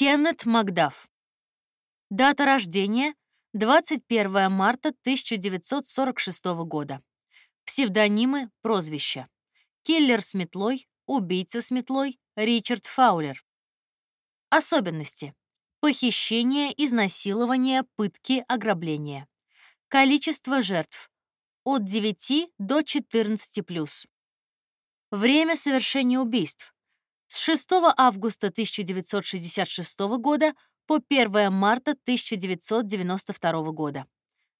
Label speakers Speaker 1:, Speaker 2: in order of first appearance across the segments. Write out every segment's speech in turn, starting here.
Speaker 1: Кеннет Макдаф. Дата рождения 21 марта 1946 года. Псевдонимы, прозвища. Киллер с метлой, убийца с метлой, Ричард Фаулер. Особенности. Похищение, изнасилование, пытки, ограбление. Количество жертв. От 9 до 14+. Время совершения убийств. С 6 августа 1966 года по 1 марта 1992 года.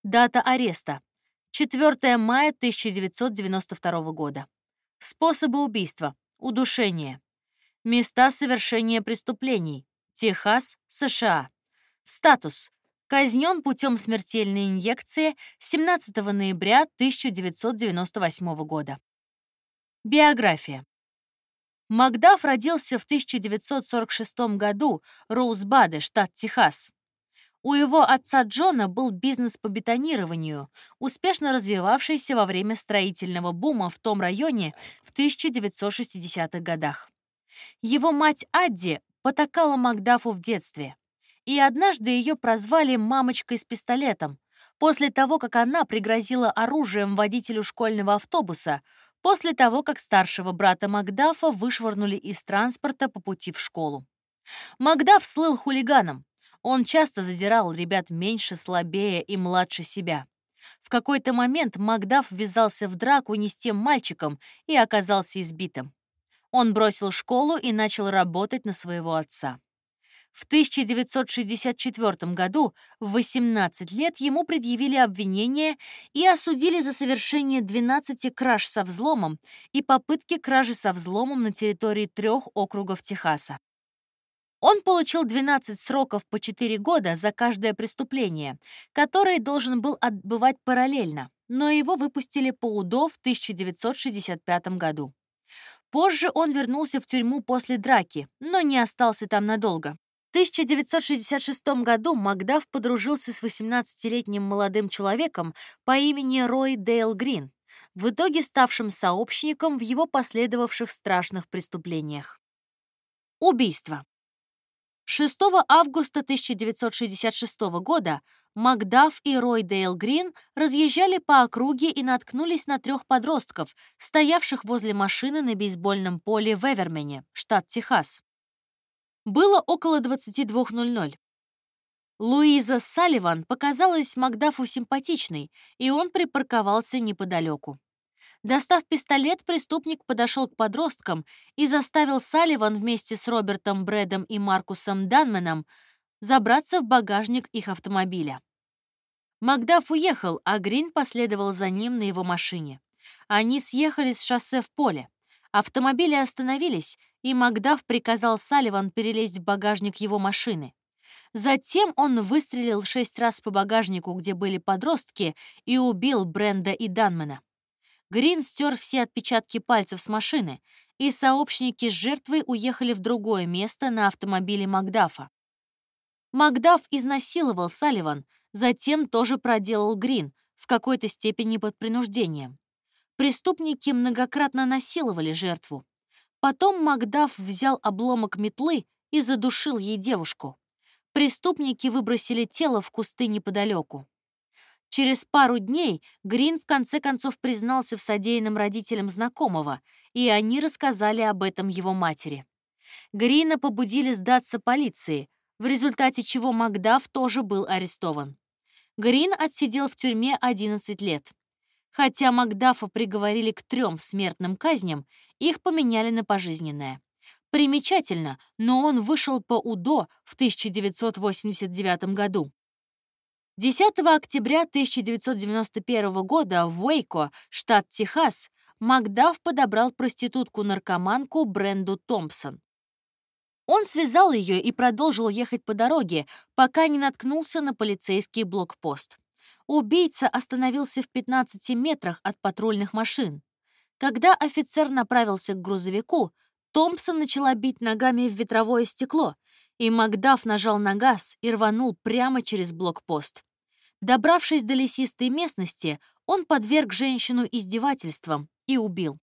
Speaker 1: Дата ареста. 4 мая 1992 года. Способы убийства. Удушение. Места совершения преступлений. Техас, США. Статус. Казнен путем смертельной инъекции 17 ноября 1998 года. Биография. Макдаф родился в 1946 году в Роузбаде, штат Техас. У его отца Джона был бизнес по бетонированию, успешно развивавшийся во время строительного бума в том районе в 1960-х годах. Его мать Адди потакала Макдафу в детстве. И однажды ее прозвали «мамочкой с пистолетом», после того, как она пригрозила оружием водителю школьного автобуса, после того, как старшего брата Макдафа вышвырнули из транспорта по пути в школу. Макдаф слыл хулиганом. Он часто задирал ребят меньше, слабее и младше себя. В какой-то момент Макдаф ввязался в драку не с тем мальчиком и оказался избитым. Он бросил школу и начал работать на своего отца. В 1964 году, в 18 лет, ему предъявили обвинение и осудили за совершение 12 краж со взломом и попытки кражи со взломом на территории трех округов Техаса. Он получил 12 сроков по 4 года за каждое преступление, которые должен был отбывать параллельно, но его выпустили по УДО в 1965 году. Позже он вернулся в тюрьму после драки, но не остался там надолго. В 1966 году Макдаф подружился с 18-летним молодым человеком по имени Рой Дейл Грин, в итоге ставшим сообщником в его последовавших страшных преступлениях. Убийство. 6 августа 1966 года Макдаф и Рой Дейл Грин разъезжали по округе и наткнулись на трех подростков, стоявших возле машины на бейсбольном поле в Эвермене, штат Техас. Было около 22.00. Луиза Салливан показалась Макдафу симпатичной, и он припарковался неподалеку. Достав пистолет, преступник подошел к подросткам и заставил Салливан вместе с Робертом Брэдом и Маркусом Данменом забраться в багажник их автомобиля. Макдаф уехал, а Грин последовал за ним на его машине. Они съехали с шоссе в поле. Автомобили остановились, и Макдаф приказал Салливан перелезть в багажник его машины. Затем он выстрелил шесть раз по багажнику, где были подростки, и убил Бренда и Данмена. Грин стер все отпечатки пальцев с машины, и сообщники с жертвой уехали в другое место на автомобиле Макдафа. Макдаф изнасиловал Салливан, затем тоже проделал Грин, в какой-то степени под принуждением. Преступники многократно насиловали жертву. Потом Макдаф взял обломок метлы и задушил ей девушку. Преступники выбросили тело в кусты неподалеку. Через пару дней Грин в конце концов признался в содеянном родителям знакомого, и они рассказали об этом его матери. Грина побудили сдаться полиции, в результате чего Макдаф тоже был арестован. Грин отсидел в тюрьме 11 лет. Хотя Макдафа приговорили к трем смертным казням, их поменяли на пожизненное. Примечательно, но он вышел по УДО в 1989 году. 10 октября 1991 года в Уэйко, штат Техас, Макдаф подобрал проститутку-наркоманку Бренду Томпсон. Он связал ее и продолжил ехать по дороге, пока не наткнулся на полицейский блокпост. Убийца остановился в 15 метрах от патрульных машин. Когда офицер направился к грузовику, Томпсон начала бить ногами в ветровое стекло, и Макдаф нажал на газ и рванул прямо через блокпост. Добравшись до лесистой местности, он подверг женщину издевательствам и убил.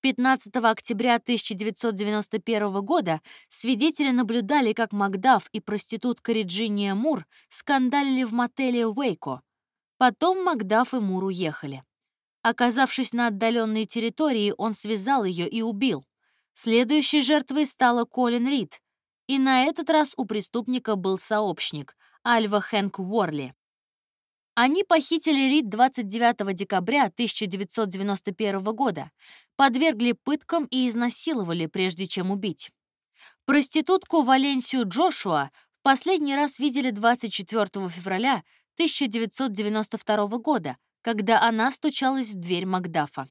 Speaker 1: 15 октября 1991 года свидетели наблюдали, как Макдаф и проститутка Реджиния Мур скандалили в мотеле Уэйко. Потом Макдаф и Мур уехали. Оказавшись на отдаленной территории, он связал ее и убил. Следующей жертвой стала Колин Рид, и на этот раз у преступника был сообщник — Альва Хэнк Уорли. Они похитили Рид 29 декабря 1991 года, подвергли пыткам и изнасиловали, прежде чем убить. Проститутку Валенсию Джошуа в последний раз видели 24 февраля 1992 года, когда она стучалась в дверь Макдафа.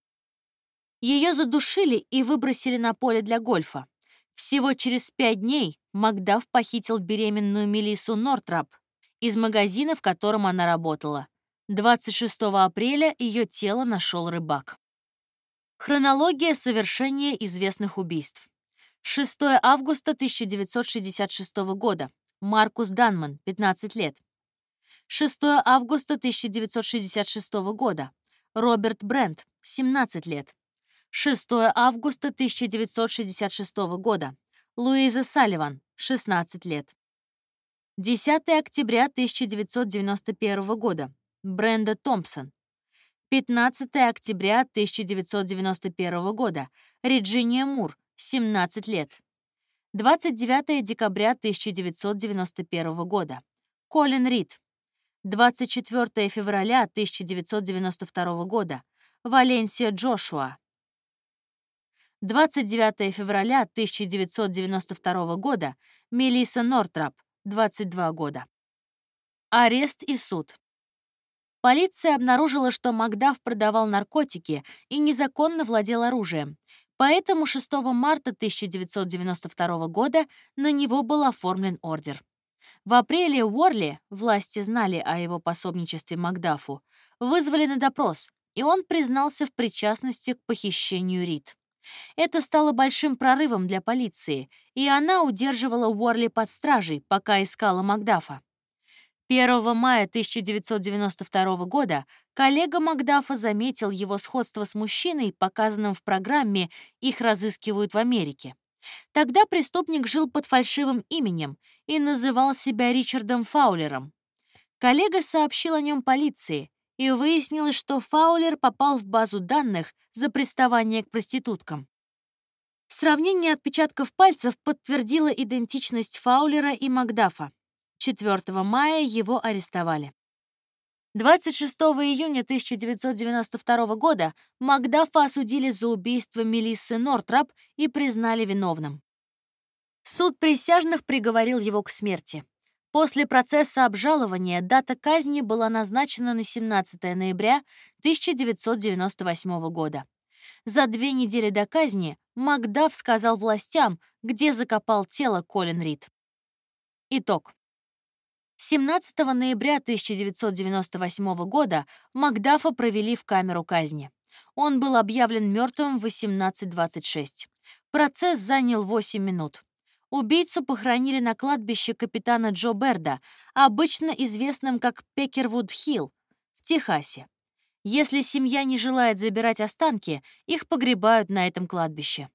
Speaker 1: Ее задушили и выбросили на поле для гольфа. Всего через пять дней Макдаф похитил беременную Мелиссу Нортрап, из магазина, в котором она работала. 26 апреля ее тело нашел рыбак. Хронология совершения известных убийств. 6 августа 1966 года. Маркус Данман, 15 лет. 6 августа 1966 года. Роберт Брент, 17 лет. 6 августа 1966 года. Луиза Салливан, 16 лет. 10 октября 1991 года. Бренда Томпсон. 15 октября 1991 года. Реджиния Мур, 17 лет. 29 декабря 1991 года. Колин Рид. 24 февраля 1992 года. Валенсия Джошуа. 29 февраля 1992 года. Мелисса Нортрап. 22 года. Арест и суд. Полиция обнаружила, что Макдаф продавал наркотики и незаконно владел оружием. Поэтому 6 марта 1992 года на него был оформлен ордер. В апреле Уорли, власти знали о его пособничестве Макдафу, вызвали на допрос, и он признался в причастности к похищению Рид. Это стало большим прорывом для полиции, и она удерживала Уорли под стражей, пока искала Макдафа. 1 мая 1992 года коллега Макдафа заметил его сходство с мужчиной, показанным в программе «Их разыскивают в Америке». Тогда преступник жил под фальшивым именем и называл себя Ричардом Фаулером. Коллега сообщил о нем полиции, и выяснилось, что Фаулер попал в базу данных за приставание к проституткам. Сравнение отпечатков пальцев подтвердило идентичность Фаулера и Макдафа. 4 мая его арестовали. 26 июня 1992 года Макдафа осудили за убийство Мелиссы Нортрап и признали виновным. Суд присяжных приговорил его к смерти. После процесса обжалования дата казни была назначена на 17 ноября 1998 года. За две недели до казни Макдаф сказал властям, где закопал тело Колин Рид. Итог. 17 ноября 1998 года Макдафа провели в камеру казни. Он был объявлен мертвым в 18.26. Процесс занял 8 минут. Убийцу похоронили на кладбище капитана Джо Берда, обычно известном как Пекервуд-Хилл, в Техасе. Если семья не желает забирать останки, их погребают на этом кладбище.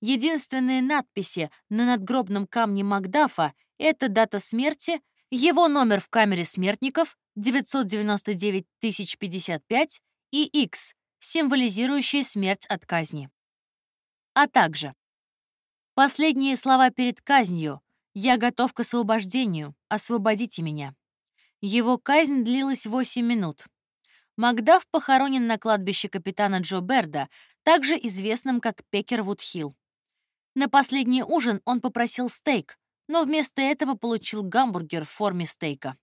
Speaker 1: Единственные надписи на надгробном камне Макдафа — это дата смерти — его номер в камере смертников 999 055 и X, символизирующий смерть от казни. А также последние слова перед казнью «Я готов к освобождению, освободите меня». Его казнь длилась 8 минут. Макдаф похоронен на кладбище капитана Джо Берда, также известном как Пекервуд-Хилл. На последний ужин он попросил стейк, но вместо этого получил гамбургер в форме стейка.